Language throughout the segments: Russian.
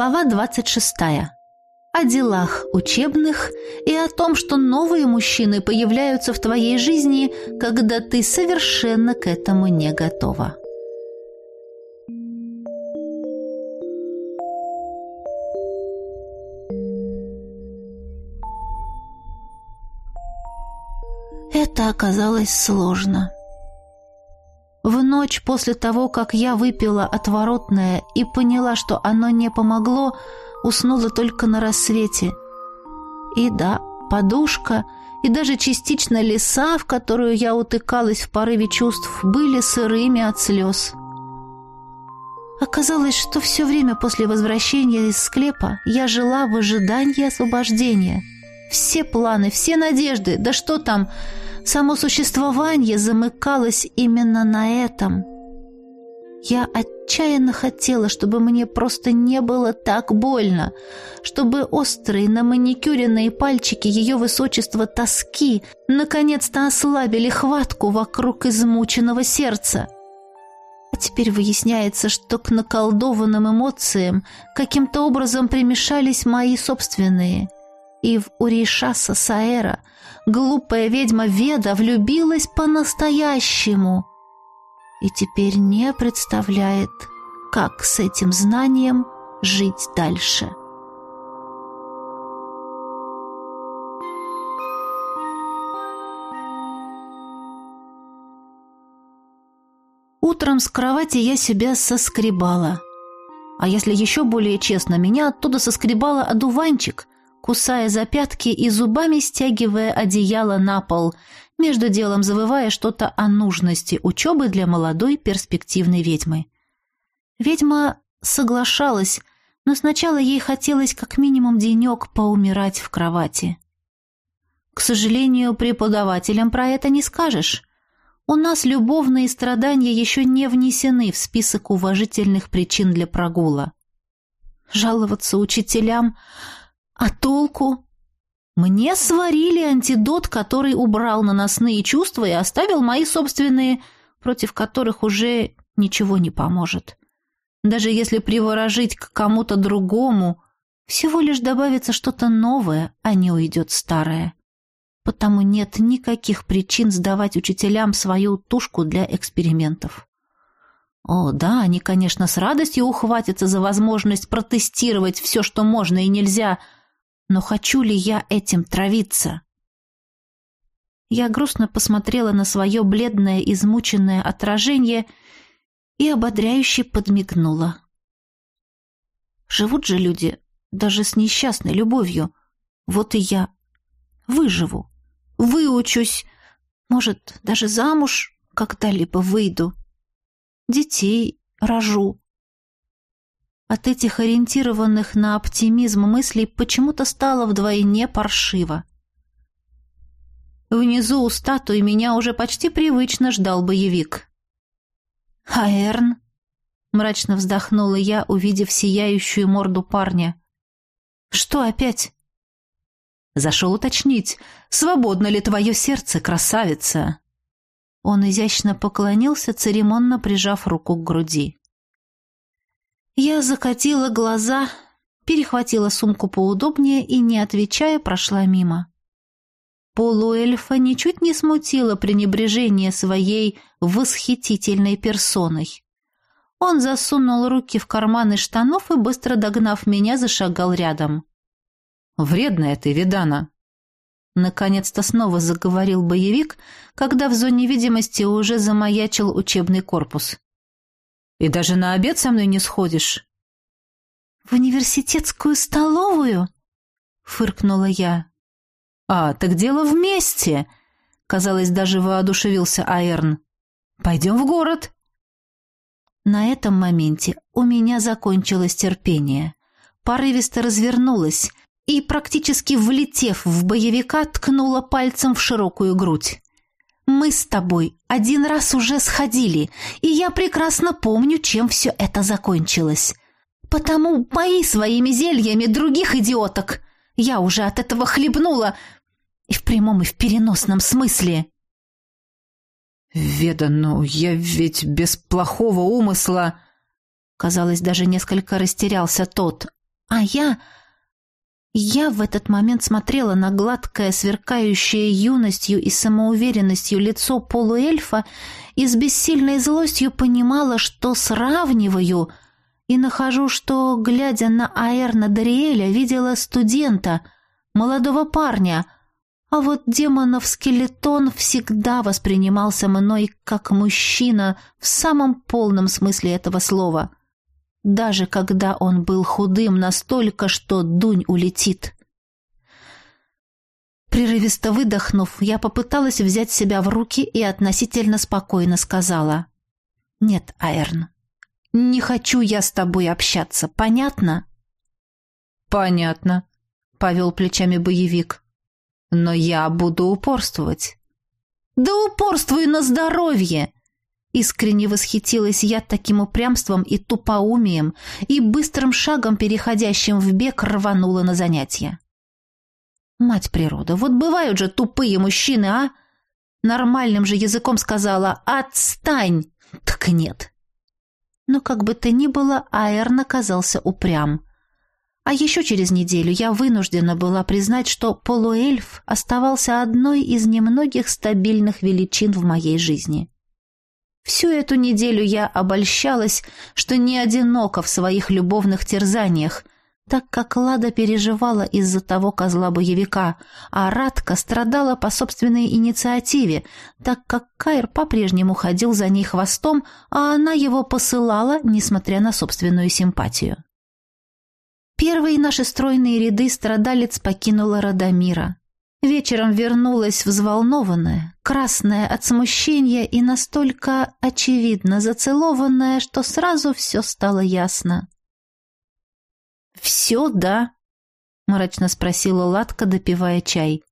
Глава 26. О делах учебных и о том, что новые мужчины появляются в твоей жизни, когда ты совершенно к этому не готова. Это оказалось сложно. В ночь после того, как я выпила отворотное и поняла, что оно не помогло, уснула только на рассвете. И да, подушка и даже частично леса, в которую я утыкалась в порыве чувств, были сырыми от слез. Оказалось, что все время после возвращения из склепа я жила в ожидании освобождения. Все планы, все надежды, да что там, само существование замыкалось именно на этом. Я отчаянно хотела, чтобы мне просто не было так больно, чтобы острые на маникюренные пальчики ее высочества тоски наконец-то ослабили хватку вокруг измученного сердца. А теперь выясняется, что к наколдованным эмоциям каким-то образом примешались мои собственные – и в Уришаса Саэра глупая ведьма Веда влюбилась по-настоящему и теперь не представляет, как с этим знанием жить дальше. Утром с кровати я себя соскребала. А если еще более честно, меня оттуда соскребала одуванчик, кусая за пятки и зубами стягивая одеяло на пол, между делом завывая что-то о нужности учебы для молодой перспективной ведьмы. Ведьма соглашалась, но сначала ей хотелось как минимум денек поумирать в кровати. К сожалению, преподавателям про это не скажешь. У нас любовные страдания еще не внесены в список уважительных причин для прогула. Жаловаться учителям а толку? Мне сварили антидот, который убрал наносные чувства и оставил мои собственные, против которых уже ничего не поможет. Даже если приворожить к кому-то другому, всего лишь добавится что-то новое, а не уйдет старое. Потому нет никаких причин сдавать учителям свою тушку для экспериментов. О, да, они, конечно, с радостью ухватятся за возможность протестировать все, что можно и нельзя – но хочу ли я этим травиться? Я грустно посмотрела на свое бледное, измученное отражение и ободряюще подмигнула. Живут же люди даже с несчастной любовью. Вот и я выживу, выучусь, может, даже замуж когда-либо выйду. Детей рожу. От этих ориентированных на оптимизм мыслей почему-то стало вдвойне паршиво. Внизу у статуи меня уже почти привычно ждал боевик. «Хаэрн?» — мрачно вздохнула я, увидев сияющую морду парня. «Что опять?» «Зашел уточнить, свободно ли твое сердце, красавица?» Он изящно поклонился, церемонно прижав руку к груди. Я закатила глаза, перехватила сумку поудобнее и, не отвечая, прошла мимо. Полуэльфа ничуть не смутило пренебрежение своей восхитительной персоной. Он засунул руки в карманы штанов и, быстро догнав меня, зашагал рядом. «Вредная ты, Видана!» Наконец-то снова заговорил боевик, когда в зоне видимости уже замаячил учебный корпус. И даже на обед со мной не сходишь?» «В университетскую столовую?» — фыркнула я. «А, так дело вместе!» — казалось, даже воодушевился Аэрн. «Пойдем в город!» На этом моменте у меня закончилось терпение. Порывисто развернулась и, практически влетев в боевика, ткнула пальцем в широкую грудь. Мы с тобой один раз уже сходили, и я прекрасно помню, чем все это закончилось. Потому пои своими зельями других идиоток. Я уже от этого хлебнула, и в прямом, и в переносном смысле. «Веда, ну я ведь без плохого умысла...» Казалось, даже несколько растерялся тот. А я... Я в этот момент смотрела на гладкое, сверкающее юностью и самоуверенностью лицо полуэльфа и с бессильной злостью понимала, что сравниваю, и нахожу, что, глядя на Аэрна Дариэля, видела студента, молодого парня, а вот демонов скелетон всегда воспринимался мной как мужчина в самом полном смысле этого слова — даже когда он был худым настолько, что дунь улетит. Прерывисто выдохнув, я попыталась взять себя в руки и относительно спокойно сказала. «Нет, Айрн, не хочу я с тобой общаться, понятно?» «Понятно», — повел плечами боевик. «Но я буду упорствовать». «Да упорствуй на здоровье!» Искренне восхитилась я таким упрямством и тупоумием, и быстрым шагом, переходящим в бег, рванула на занятия. Мать природа, вот бывают же тупые мужчины, а? Нормальным же языком сказала «Отстань!» Так нет. Но как бы то ни было, Аэрн оказался упрям. А еще через неделю я вынуждена была признать, что полуэльф оставался одной из немногих стабильных величин в моей жизни. Всю эту неделю я обольщалась, что не одинока в своих любовных терзаниях, так как Лада переживала из-за того козла-боевика, а Радка страдала по собственной инициативе, так как Кайр по-прежнему ходил за ней хвостом, а она его посылала, несмотря на собственную симпатию. Первые наши стройные ряды страдалец покинула Радомира. Вечером вернулась взволнованная, красная от смущения и настолько очевидно зацелованная, что сразу все стало ясно. «Все, да?» — мрачно спросила Ладка, допивая чай.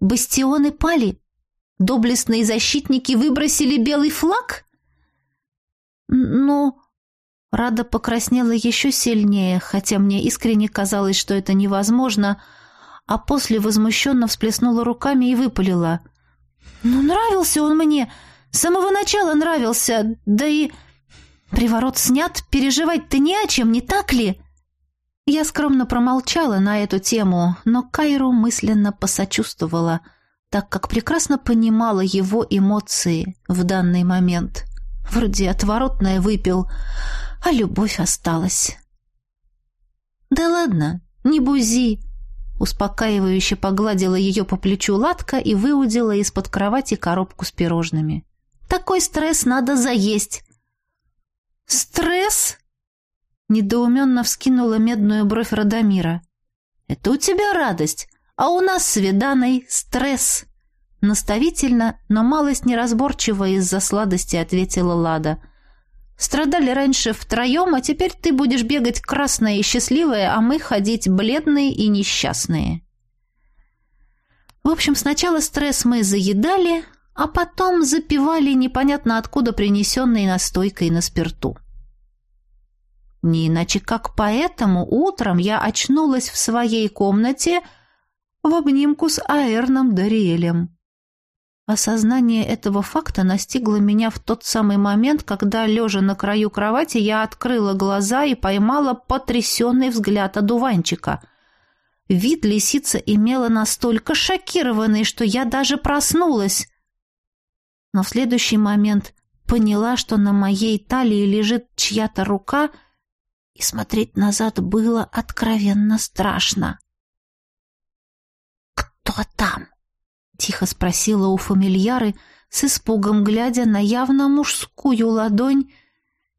«Бастионы пали? Доблестные защитники выбросили белый флаг?» «Ну...» Рада покраснела еще сильнее, хотя мне искренне казалось, что это невозможно — а после возмущенно всплеснула руками и выпалила. «Ну, нравился он мне! С самого начала нравился! Да и... Приворот снят, переживать-то не о чем, не так ли?» Я скромно промолчала на эту тему, но Кайру мысленно посочувствовала, так как прекрасно понимала его эмоции в данный момент. Вроде отворотное выпил, а любовь осталась. «Да ладно, не бузи!» Успокаивающе погладила ее по плечу латка и выудила из-под кровати коробку с пирожными. «Такой стресс надо заесть!» «Стресс?» Недоуменно вскинула медную бровь Радомира. «Это у тебя радость, а у нас с стресс!» Наставительно, но малость неразборчиво из-за сладости ответила Лада – Страдали раньше втроем, а теперь ты будешь бегать красная и счастливая, а мы ходить бледные и несчастные. В общем, сначала стресс мы заедали, а потом запивали непонятно откуда принесенной настойкой на спирту. Не иначе как поэтому утром я очнулась в своей комнате в обнимку с Аэрном Дариэлем. Осознание этого факта настигло меня в тот самый момент, когда, лежа на краю кровати, я открыла глаза и поймала потрясенный взгляд одуванчика. Вид лисица имела настолько шокированный, что я даже проснулась. Но в следующий момент поняла, что на моей талии лежит чья-то рука, и смотреть назад было откровенно страшно. «Кто там?» Тихо спросила у фамильяры, с испугом глядя на явно мужскую ладонь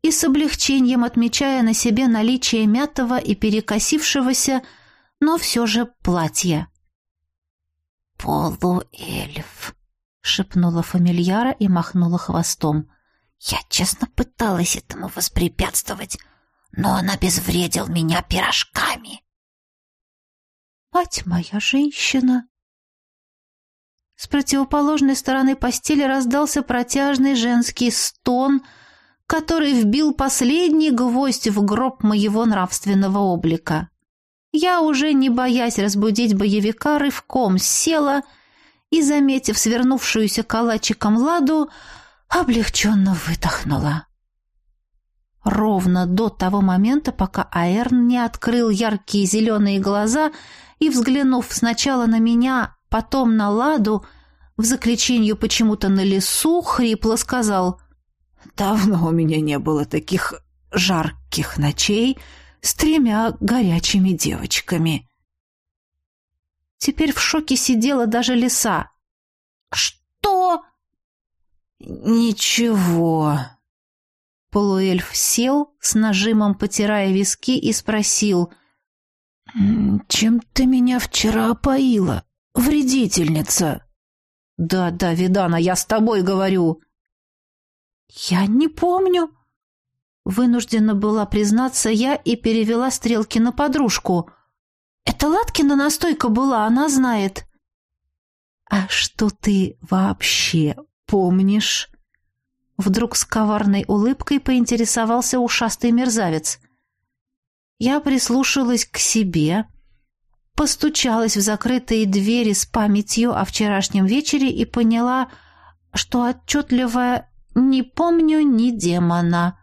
и с облегчением отмечая на себе наличие мятого и перекосившегося, но все же платья. «Полуэльф», — шепнула фамильяра и махнула хвостом. «Я честно пыталась этому воспрепятствовать, но он обезвредил меня пирожками». «Мать моя женщина!» С противоположной стороны постели раздался протяжный женский стон, который вбил последний гвоздь в гроб моего нравственного облика. Я уже, не боясь разбудить боевика, рывком села и, заметив свернувшуюся калачиком ладу, облегченно выдохнула. Ровно до того момента, пока Аэрн не открыл яркие зеленые глаза и, взглянув сначала на меня, потом на Ладу, в заключению почему-то на лесу, хрипло сказал «Давно у меня не было таких жарких ночей с тремя горячими девочками». Теперь в шоке сидела даже лиса. «Что?» «Ничего». Полуэльф сел, с нажимом потирая виски, и спросил. «Чем ты меня вчера опоила, вредительница?» «Да, да, Видана, я с тобой говорю». «Я не помню». Вынуждена была признаться я и перевела стрелки на подружку. «Это Латкина настойка была, она знает». «А что ты вообще помнишь?» Вдруг с коварной улыбкой поинтересовался ушастый мерзавец. Я прислушалась к себе, постучалась в закрытые двери с памятью о вчерашнем вечере и поняла, что отчетливо не помню ни демона,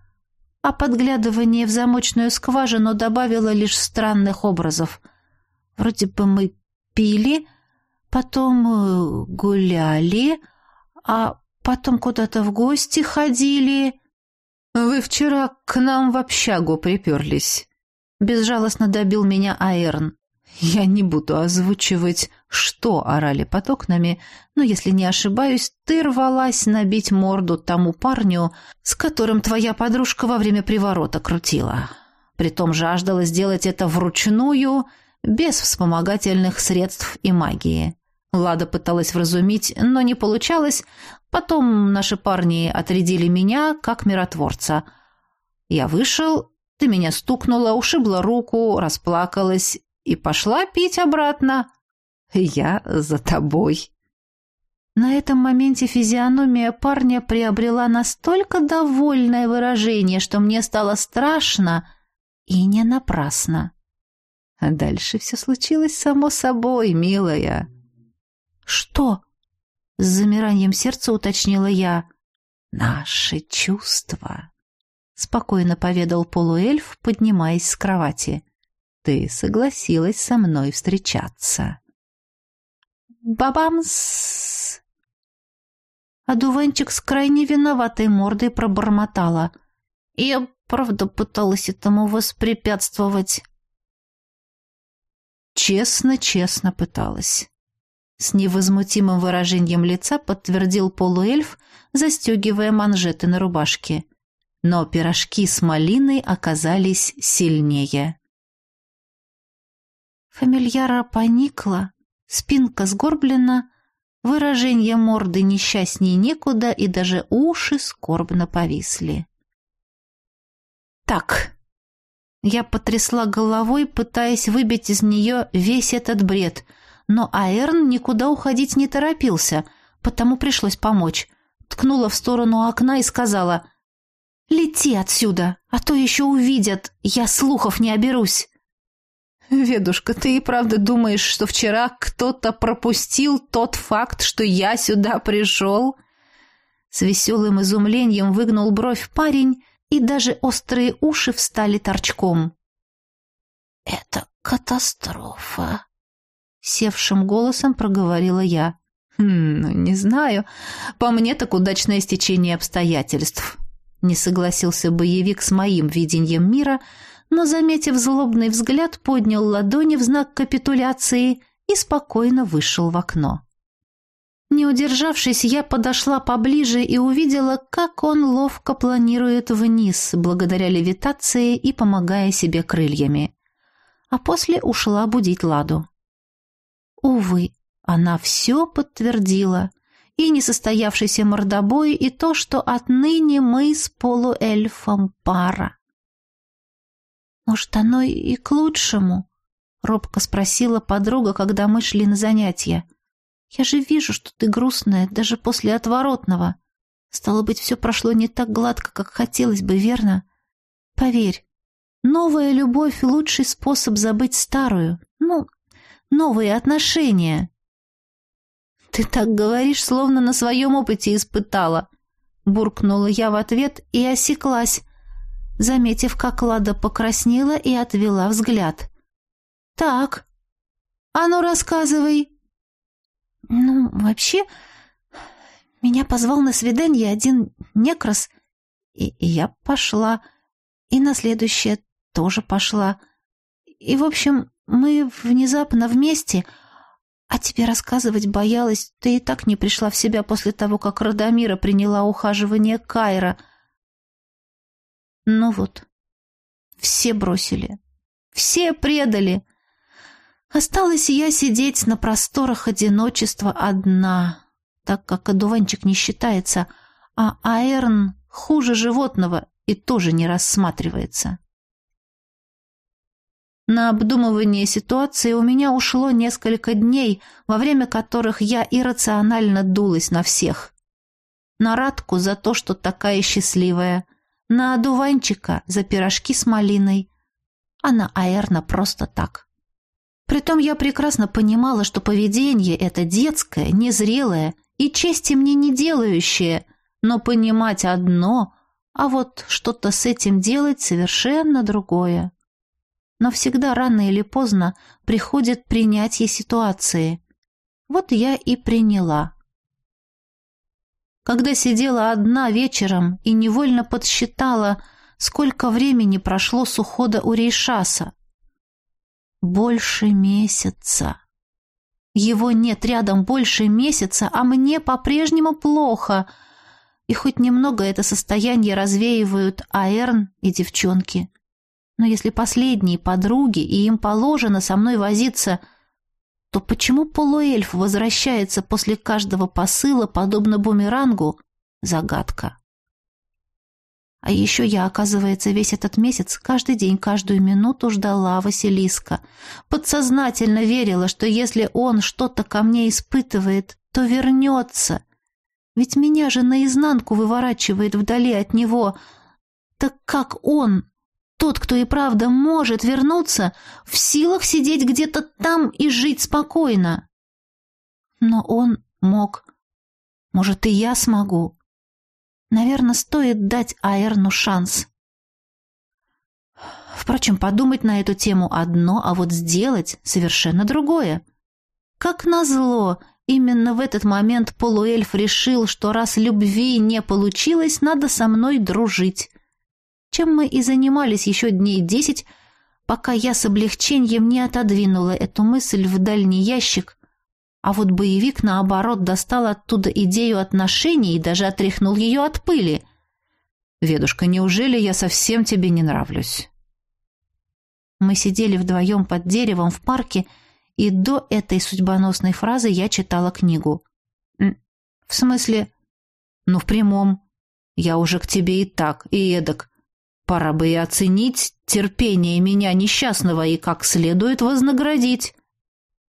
а подглядывание в замочную скважину добавило лишь странных образов. Вроде бы мы пили, потом э, гуляли, а потом куда-то в гости ходили. Вы вчера к нам в общагу приперлись. Безжалостно добил меня Аэрн. Я не буду озвучивать, что орали под окнами, но, если не ошибаюсь, ты рвалась набить морду тому парню, с которым твоя подружка во время приворота крутила. Притом жаждала сделать это вручную, без вспомогательных средств и магии. Лада пыталась вразумить, но не получалось. Потом наши парни отрядили меня как миротворца. Я вышел, ты меня стукнула, ушибла руку, расплакалась и пошла пить обратно. Я за тобой. На этом моменте физиономия парня приобрела настолько довольное выражение, что мне стало страшно и не напрасно. А дальше все случилось само собой, милая. Что? С замиранием сердца уточнила я. Наши чувства, спокойно поведал полуэльф, поднимаясь с кровати. Ты согласилась со мной встречаться. Бабамс! А дуванчик с крайне виноватой мордой пробормотала. Я, правда, пыталась этому воспрепятствовать. Честно-честно пыталась. С невозмутимым выражением лица подтвердил полуэльф, застегивая манжеты на рубашке. Но пирожки с малиной оказались сильнее. Фамильяра поникла, спинка сгорблена, выражение морды несчастней некуда, и даже уши скорбно повисли. «Так!» Я потрясла головой, пытаясь выбить из нее весь этот бред — но Аэрн никуда уходить не торопился, потому пришлось помочь. Ткнула в сторону окна и сказала «Лети отсюда, а то еще увидят, я слухов не оберусь». «Ведушка, ты и правда думаешь, что вчера кто-то пропустил тот факт, что я сюда пришел?» С веселым изумлением выгнул бровь парень, и даже острые уши встали торчком. «Это катастрофа», севшим голосом проговорила я. «Хм, ну, не знаю. По мне так удачное стечение обстоятельств». Не согласился боевик с моим видением мира, но, заметив злобный взгляд, поднял ладони в знак капитуляции и спокойно вышел в окно. Не удержавшись, я подошла поближе и увидела, как он ловко планирует вниз, благодаря левитации и помогая себе крыльями. А после ушла будить Ладу. Увы, она все подтвердила. И несостоявшийся мордобой, и то, что отныне мы с полуэльфом пара. «Может, оно и к лучшему?» — робко спросила подруга, когда мы шли на занятия. «Я же вижу, что ты грустная, даже после отворотного. Стало быть, все прошло не так гладко, как хотелось бы, верно? Поверь, новая любовь — лучший способ забыть старую. Ну, новые отношения. Ты так говоришь, словно на своем опыте испытала. Буркнула я в ответ и осеклась. Заметив, как Лада покраснела и отвела взгляд. «Так, а ну рассказывай!» «Ну, вообще, меня позвал на свидание один некрас, и, и я пошла, и на следующее тоже пошла. И, в общем, мы внезапно вместе, а тебе рассказывать боялась, ты и так не пришла в себя после того, как Радомира приняла ухаживание Кайра. Ну вот, все бросили, все предали. Осталась я сидеть на просторах одиночества одна, так как одуванчик не считается, а Аэрн хуже животного и тоже не рассматривается. На обдумывание ситуации у меня ушло несколько дней, во время которых я иррационально дулась на всех. На Радку за то, что такая счастливая, на одуванчика за пирожки с малиной, а на Аэрна просто так. Притом я прекрасно понимала, что поведение это детское, незрелое и чести мне не делающее, но понимать одно, а вот что-то с этим делать совершенно другое но всегда рано или поздно приходит принятие ситуации. Вот я и приняла. Когда сидела одна вечером и невольно подсчитала, сколько времени прошло с ухода у Рейшаса. Больше месяца. Его нет рядом больше месяца, а мне по-прежнему плохо. И хоть немного это состояние развеивают Аэрн и девчонки. Но если последние подруги, и им положено со мной возиться, то почему полуэльф возвращается после каждого посыла, подобно бумерангу? Загадка. А еще я, оказывается, весь этот месяц, каждый день, каждую минуту ждала Василиска. Подсознательно верила, что если он что-то ко мне испытывает, то вернется. Ведь меня же наизнанку выворачивает вдали от него. Так как он, тот, кто и правда может вернуться, в силах сидеть где-то там и жить спокойно. Но он мог. Может, и я смогу. Наверное, стоит дать Аэрну шанс. Впрочем, подумать на эту тему одно, а вот сделать совершенно другое. Как назло, именно в этот момент полуэльф решил, что раз любви не получилось, надо со мной дружить чем мы и занимались еще дней десять, пока я с облегчением не отодвинула эту мысль в дальний ящик, а вот боевик, наоборот, достал оттуда идею отношений и даже отряхнул ее от пыли. «Ведушка, неужели я совсем тебе не нравлюсь?» Мы сидели вдвоем под деревом в парке, и до этой судьбоносной фразы я читала книгу. «В смысле?» «Ну, в прямом. Я уже к тебе и так, и эдак. Пора бы и оценить терпение меня несчастного и как следует вознаградить.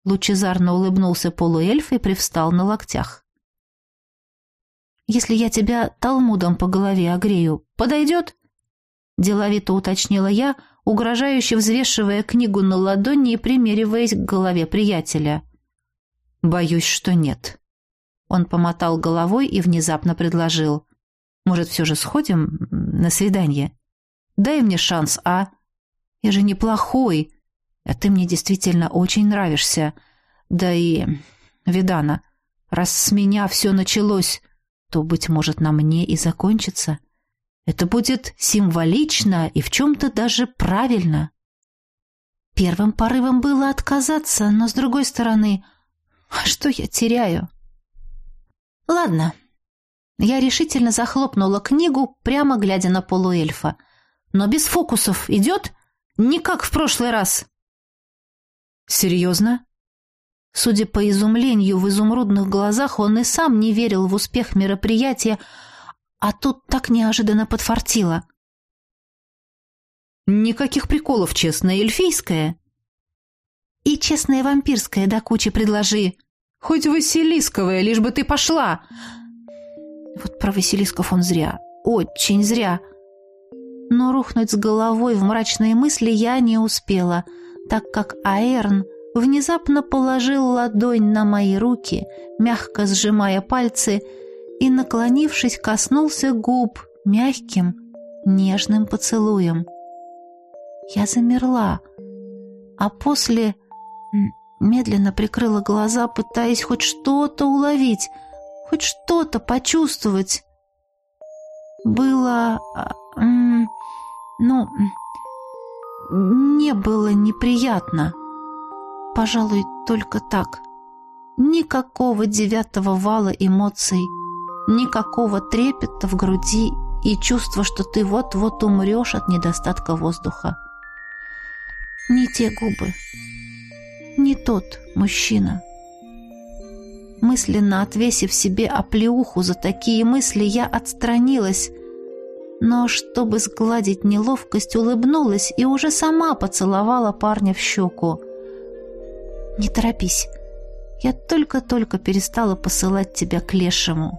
Лучезарно улыбнулся полуэльф и привстал на локтях. «Если я тебя талмудом по голове огрею, подойдет?» Деловито уточнила я, угрожающе взвешивая книгу на ладони и примериваясь к голове приятеля. «Боюсь, что нет». Он помотал головой и внезапно предложил. «Может, все же сходим на свидание?» Дай мне шанс, а? Я же неплохой, а ты мне действительно очень нравишься. Да и, Видана, раз с меня все началось, то, быть может, на мне и закончится. Это будет символично и в чем-то даже правильно. Первым порывом было отказаться, но, с другой стороны, а что я теряю? Ладно. Я решительно захлопнула книгу, прямо глядя на полуэльфа — но без фокусов идет? Не как в прошлый раз. Серьезно? Судя по изумлению в изумрудных глазах, он и сам не верил в успех мероприятия, а тут так неожиданно подфартило. Никаких приколов, честное эльфийское. И честное вампирское до кучи предложи. Хоть Василисковое, лишь бы ты пошла. Вот про Василисков он зря, очень зря но рухнуть с головой в мрачные мысли я не успела, так как Аэрн внезапно положил ладонь на мои руки, мягко сжимая пальцы, и, наклонившись, коснулся губ мягким нежным поцелуем. Я замерла, а после медленно прикрыла глаза, пытаясь хоть что-то уловить, хоть что-то почувствовать. Было... А, ну... Не было неприятно. Пожалуй, только так. Никакого девятого вала эмоций, никакого трепета в груди и чувства, что ты вот-вот умрешь от недостатка воздуха. Не те губы, не тот мужчина. Мысленно отвесив себе оплеуху за такие мысли, я отстранилась, но, чтобы сгладить неловкость, улыбнулась и уже сама поцеловала парня в щеку. «Не торопись, я только-только перестала посылать тебя к лешему».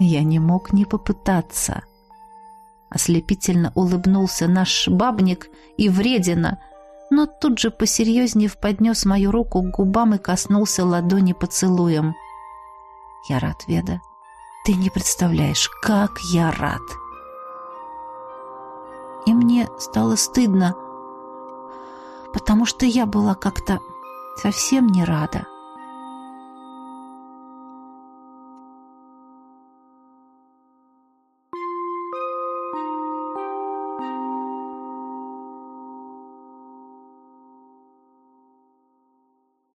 Я не мог не попытаться. Ослепительно улыбнулся наш бабник и вредина, но тут же посерьезнее поднес мою руку к губам и коснулся ладони поцелуем. «Я рад, Веда. Ты не представляешь, как я рад!» И мне стало стыдно, потому что я была как-то совсем не рада.